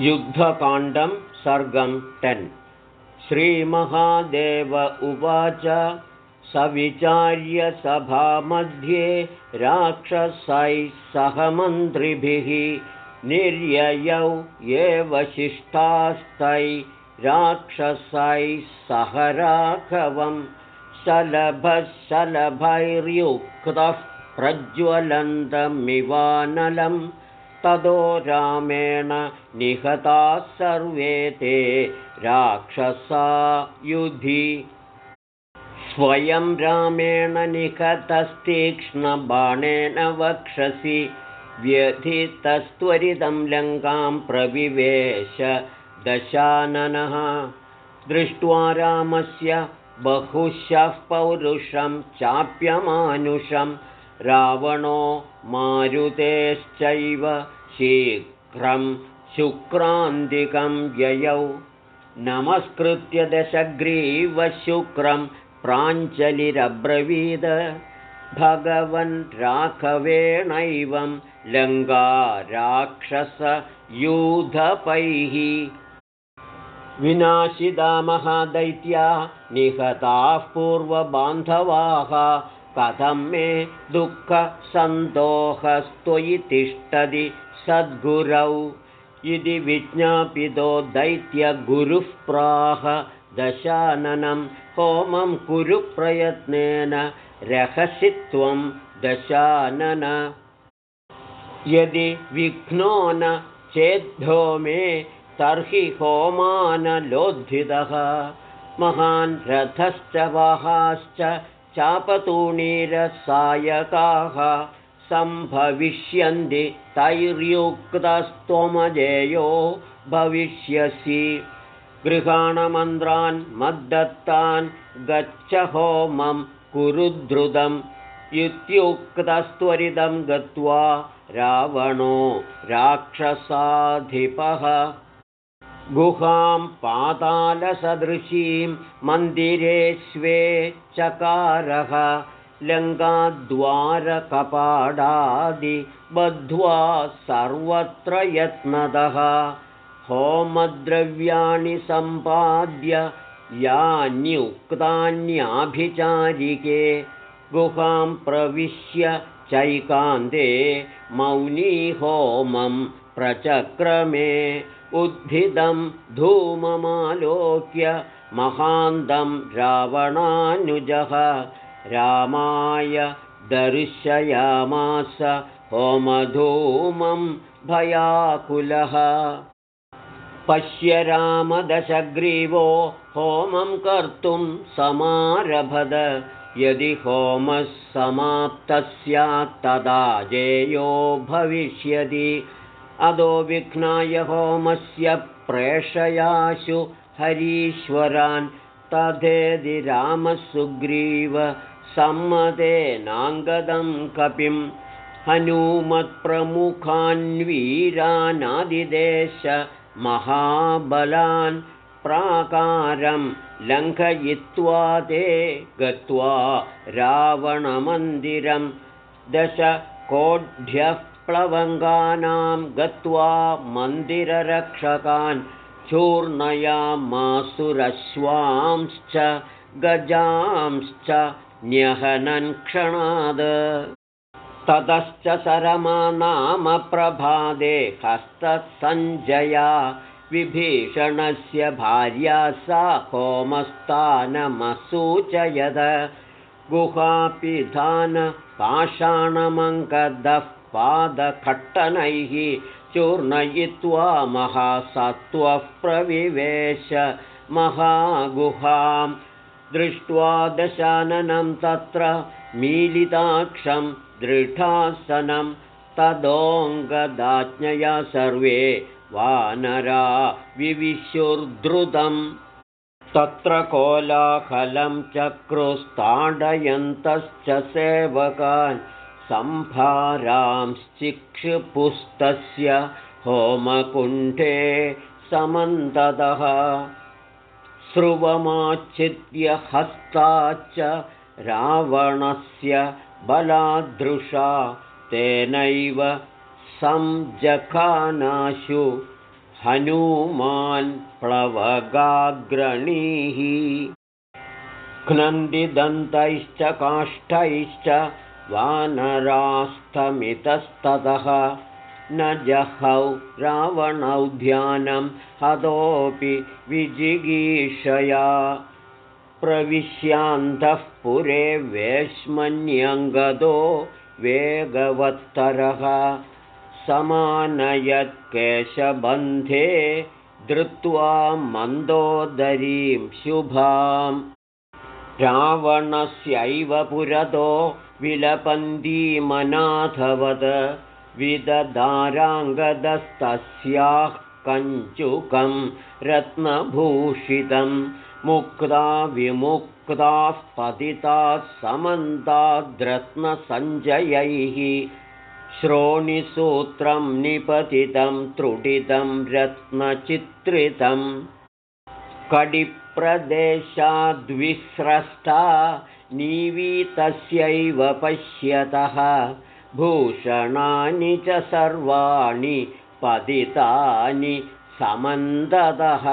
युद्धकाण्डं सर्गं ten. श्रीमहादेव उवाच सविचार्य सभामध्ये राक्षसैः सह मन्त्रिभिः निर्ययौ ये वशिष्ठास्तै राक्षसैः सह राघवं शलभशलभैर्युक्तः प्रज्वलन्तमिवानलम् तदो रामेण निहताः सर्वे ते राक्षसा युधि। स्वयं रामेण निखतस्तीक्ष्णबाणेन वक्षसि व्यथितस्त्वरितं लङ्कां प्रविवेश दशाननः। दृष्ट्वा रामस्य बहुशः पौरुषं चाप्यमानुषं रावणो मारुतेश्चैव शीघ्रं शुक्रान्तिकं ययौ। नमस्कृत्य दशग्रीवशुक्रं प्राञ्जलिरब्रवीद। भगवन् राघवेणैवं लङ्गा राक्षसयूधपैः महादैत्या निहताः पूर्वबान्धवाः कथं मे दुःखसन्तोषस्त्वयि तिष्ठति सद्गुरौ। इति विज्ञापितो दैत्यगुरुः प्राह दशाननं होमं कुरु प्रयत्नेन रहसि त्वं दशानन। यदि विघ्नो न चेद्धो मे तर्हि होमानलोद्धितः। महान् रथश्च वाहाश्च चापतूणीरसायकाः सम्भविष्यन्ति तैर्युक्तस्त्वमजेयो भविष्यसि। गृहाणमन्त्रान् मद्दत्तान् गच्छ होमं कुरुद्रुतम् इत्युक्तस्त्वरितं गत्वा रावणो राक्षसाधिपः गुहां पातालसदृशीं मन्दिरे स्वे चकारः लङ्काद्वारकपाडादि बद्ध्वा सर्वत्र यत्नदः। होमद्रव्याणि सम्पाद्य यान्युक्तान्याभिचारिके गुहां प्रविश्य चैकान्ते मौनी होमं प्रचक्रमे उद्धिदं धूममालोक्य महान्तं रावणानुजः रामाय दर्शयामास होमधूमं भयाकुलः। पश्य रामदशग्रीवो होमं कर्तुं समारभद। यदि होमः समाप्तः स्यात् तदा जेयो भविष्यति अदो विघ्नाय होमस्य प्रेषयाशु हरीश्वरान् तथेदि रामसुग्रीव सम्मतेनाङ्गदं कपिं हनूमत्प्रमुखान्वीरानादिदेश महाबलान् प्राकारं लङ्घयित्वा ते गत्वा रावणमन्दिरं दशकोढ्यः प्लवङ्गानां गत्वा मन्दिररक्षकान् चूर्णयामासुरश्वांश्च गजांश्च न्यहनन् क्षणाद। ततश्च सरमा नाम प्रभादे हस्तसञ्जया विभीषणस्य भार्या सा होमस्थानमसूचयद। गुहापिधानपाषाणमङ्गदः पादखट्टनैः चूर्णयित्वा महासत्त्वः प्रविवेश महागुहां दृष्ट्वा दशाननं तत्र मीलिताक्षं दृढासनं तदोऽङ्गदाज्ञया सर्वे वानरा विविशुर्धृतम् तत्र कोलाहलं चक्रुस्ताडयन्तश्च सेवकान् सम्भारांश्चिक्षुपुस्तस्य होमकुण्ठे समन्ततः स्रुवमाच्छिद्य हस्ताच्च रावणस्य बलादृशा तेनैव संजखानाशु हनूमान् प्लवगाग्रणीः घ्नन्दिदन्तैश्च काष्ठैश्च वानरास्तमितस्ततः न जहौ रावणौ ध्यानं हतोऽपि विजिगीषया। प्रविश्यान्तः पुरे वेश्मन्यङ्गदो वेगवत्तरः। समानयत्केशबन्धे धृत्वा मन्दोदरीं शुभाम् रावणस्यैव पुरतो विलपन्तीमनाथवद विदधाराङ्गदस्तस्याः कञ्चुकं रत्नभूषितं मुक्ता विमुक्ताः पतिताः समन्ताद्रत्नसञ्जयैः श्रोणिसूत्रं निपतितं त्रुटितं रत्नचित्रितं कडिप्रदेशाद्विस्रष्टा नीवीतस्यैव पश्यतः। भूषणानि च सर्वाणि पतितानि समन्दतः।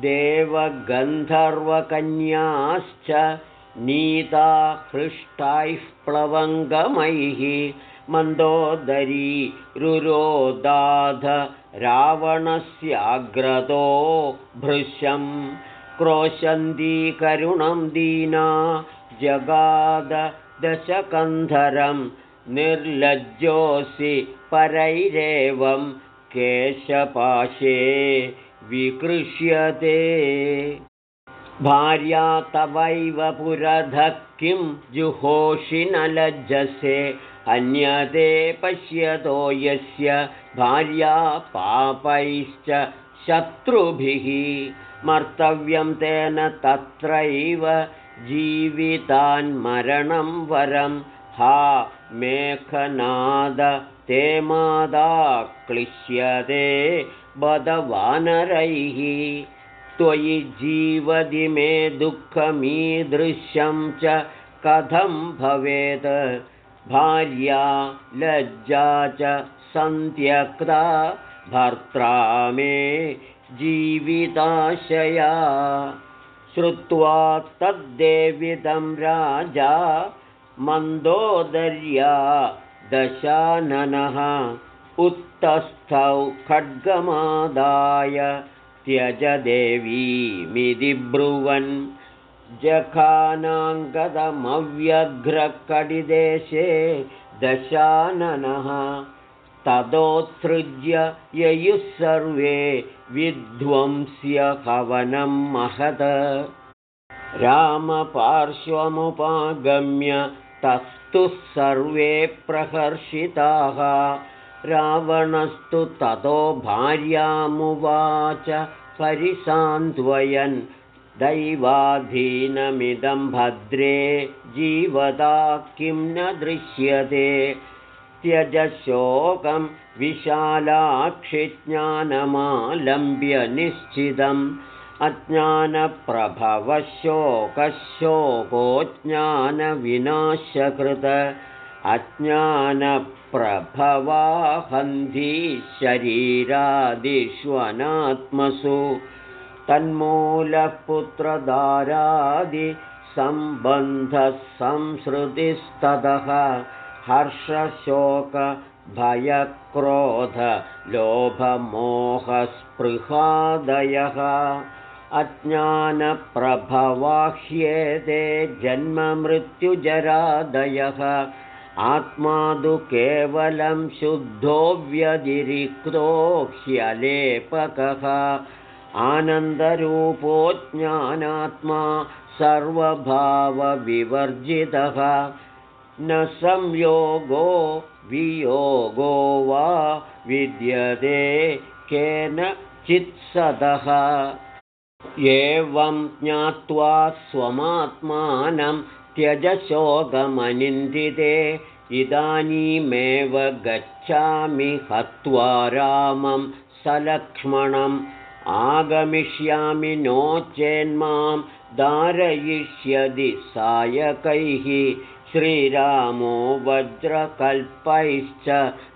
देवगन्धर्वकन्याश्च नीता हृष्टैः प्लवङ्गमैः मन्दोदरी रुरोदाध रावणस्याग्रतो भृशं क्रोशन्तीकरुणं दीना जगाद दशकन्धरं निर्लज्जोऽसि परैरेवं केशपाशे विकृष्यते। भार्या तवैव पुरधः किं जुहोषि न लज्जसे अन्यते पश्यतो यस्य भार्या पापैश्च शत्रुभिः। मर्तव्यं तेन तत्रैव जीवितान्मरणं वरं। हा मेघनाद ते मादा क्लिश्यते बदवानरैः। त्वयि जीवति मे दुःखमीदृश्यं च कथं भवेत् भार्या लज्जा च सन्त्यक्ता भर्त्रा मे जीविताशया। श्रुत्वा तद्देविदं राजा मन्दोदर्या दशाननः उत्तस्थौ खड्गमादाय त्यजदेवीमिति ब्रुवन् जखानाङ्गदमव्यघ्रकडिदेशे दशाननः तदोत्सृज्य ययुः सर्वे विध्वंस्य हवनं महद रामपार्श्वमुपागम्य तस्तु सर्वे प्रहर्षिताः। रावणस्तु ततो भार्यामुवाच परिसान्त्वयन् दैवाधीनमिदं भद्रे जीवदा किं न दृश्यते। त्यजशोकं विशालाक्षिज्ञानमालम्ब्य निश्चितम्। अज्ञानप्रभवशोकशोको ज्ञानविनाशकृत शरीरादिष्वनात्मसु तन्मूलः पुत्रदारादिसम्बन्धसंसृतिस्ततः हर्षशोकभयक्रोधलोभमोहस्पृहादयः। अज्ञानप्रभवाह्येते जन्ममृत्युजरादयः। आत्मा तु केवलं शुद्धो व्यतिरिक्तो ह्यलेपकः आनन्दरूपो ज्ञानात्मा सर्वभावविवर्जितः। न संयोगो वियोगो वा विद्यते केन चित्सदः। एवं ज्ञात्वा स्वमात्मानं त्यजशोकमनिन्दिते। इदानीमेव गच्छामि हत्वा रामं सलक्ष्मणम् आगमिष्यामि नो चेन्मां धारयिष्यति सायकैः। श्रीरामो वज्रकल्पैश्च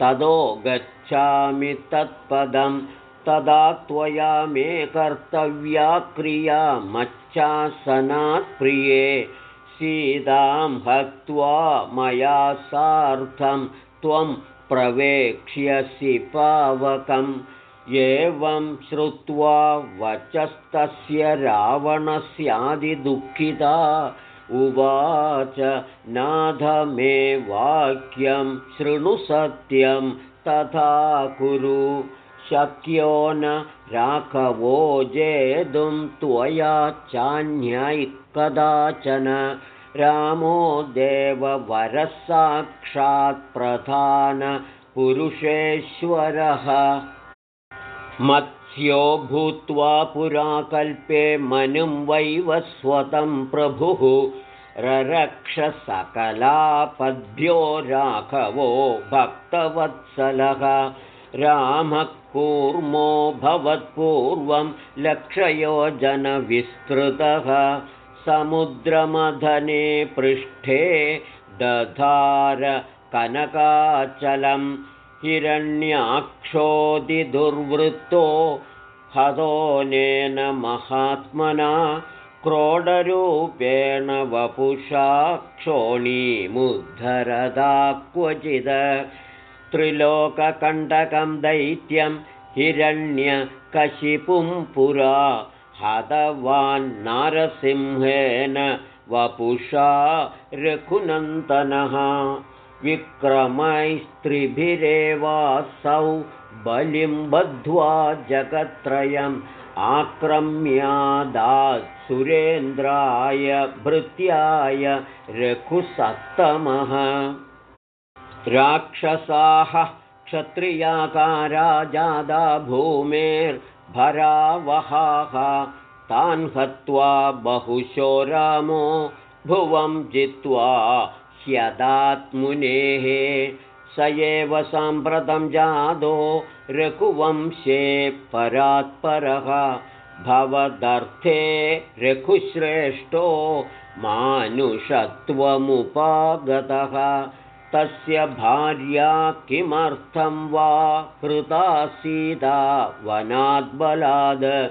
ततो गच्छामि तत्पदं। तदा त्वया मे कर्तव्या क्रिया मच्चासनात् प्रिये सीतां हत्वा मया सार्धं त्वं प्रवेक्ष्यसि पावकम् एवं श्रुत्वा वचस्तस्य रावणस्यादिदुःखिता उवाच नाथ मे वाक्यं शृणु सत्यं तथा कुरु। शक्यो न राघवो जेतुं त्वया चान्यै कदाचन। रामो देववरसाक्षात्प्रधानपुरुषेश्वरः मत्स्यो भूत्वा पुराकल्पे मनुं वैवस्वतं प्रभुः। ररक्षसकलापद्भ्यो राघवो भक्तवत्सलः। रामः कूर्मो भवत्पूर्वं लक्षयोजनविस्तृतः समुद्रमधने पृष्ठे दधार कनकाचलं हिरण्याक्षोदिदुर्वृत्तो हतोनेन महात्मना क्रोडरूपेण वपुषा क्षोणीमुद्धरदा क्वचिद। त्रिलोककण्टकं दैत्यं हिरण्यकशिपुं पुरा हतवान्नारसिंहेन वपुषा रघुनन्दनः विक्रमैस्त्रिभिरेवासौ बलिं बद्ध्वा जगत्त्रयम् आक्रम्यादात् सुरेन्द्राय भृत्याय रघुसत्तमः राक्षसाः क्षत्रियाकारा जादा भूमेर्भरावहाः। तान् हत्वा बहुशो रामो भुवं जित्वा ह्यदात्मुनेः स एव साम्प्रतं जादो रघुवंशे परात्परः। भवदर्थे रघुश्रेष्ठो मानुषत्वमुपागतः। तस्य भार्या किमर्थं वा कृता सीता वनाद्बलाद्।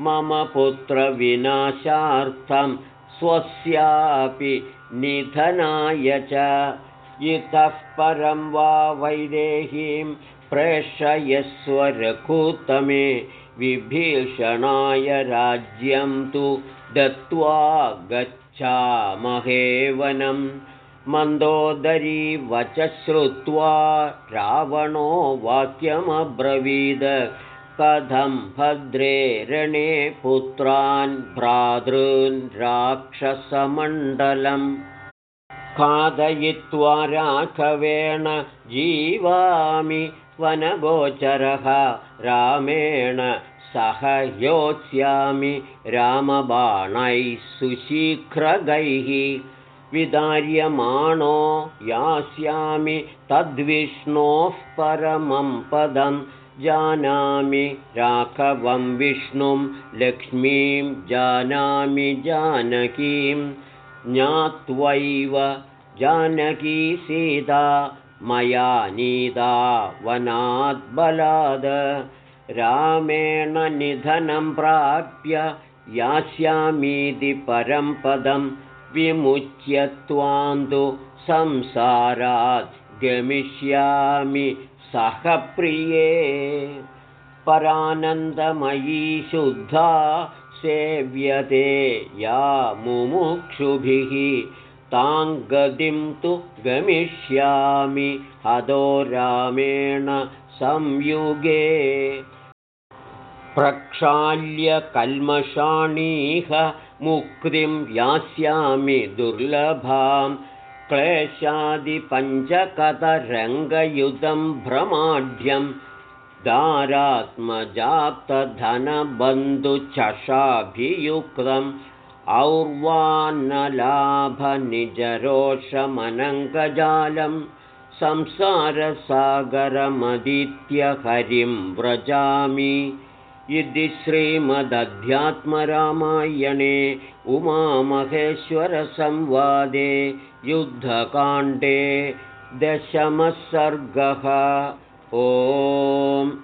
मम पुत्रविनाशार्थं स्वस्यापि निधनाय च। इतः परं वा वैदेहीं प्रेषयस्वरघुतमे विभीषणाय राज्यं तु दत्त्वा गच्छामहेवनम् मन्दोदरी वच श्रुत्वा रावणो वाक्यमब्रवीद कथं भद्रे रणे पुत्रान् भ्रातॄन् राक्षसमण्डलम्? खादयित्वा राघवेण जीवामि वनगोचरः। रामेण सह योत्स्यामि रामबाणैः सुशीघ्रगैः। विदार्यमाणो यास्यामि तद्विष्णोः परमं पदं जानामि राघवं विष्णुं लक्ष्मीं जानामि जानकीं। ज्ञात्वैव जानकी सीता मया नीता वनाद्बलाद रामेण निधनं प्राप्य यास्यामीति परं पदम् विमुच्य त्वान्तु संसारात् गमिष्यामि सह प्रिये। परानन्दमयी शुद्धा सेव्यते या मुमुक्षुभिः। तां गतिं तु गमिष्यामि हदो रामेण संयुगे। प्रक्षाल्यकल्मषाणीह मुक्तिं यास्यामि दुर्लभां क्लेशादिपञ्चकतरङ्गयुतं भ्रमाढ्यं दारात्मजाप्तधनबन्धुचषाभियुक्तम् और्वान्नलाभनिजरोषमनङ्गजालं संसारसागरमदित्यहरिं व्रजामि। इति श्रीमदध्यात्मरामायणे उमामहेश्वरसंवादे युद्धकाण्डे दशमः सर्गः। ओम्